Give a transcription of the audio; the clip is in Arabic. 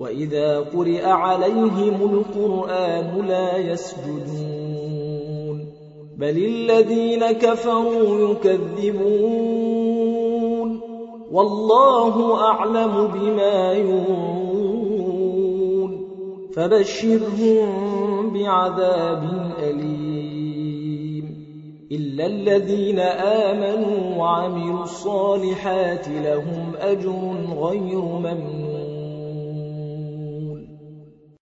وإذا قرئ عليهم القرآن لا يسجدون بل الذين كفروا يكذبون والله أعلم بما يوعون فبشرهم بعذاب أليم إلا الذين آمنوا وعملوا الصالحات لهم أجر غير ممنون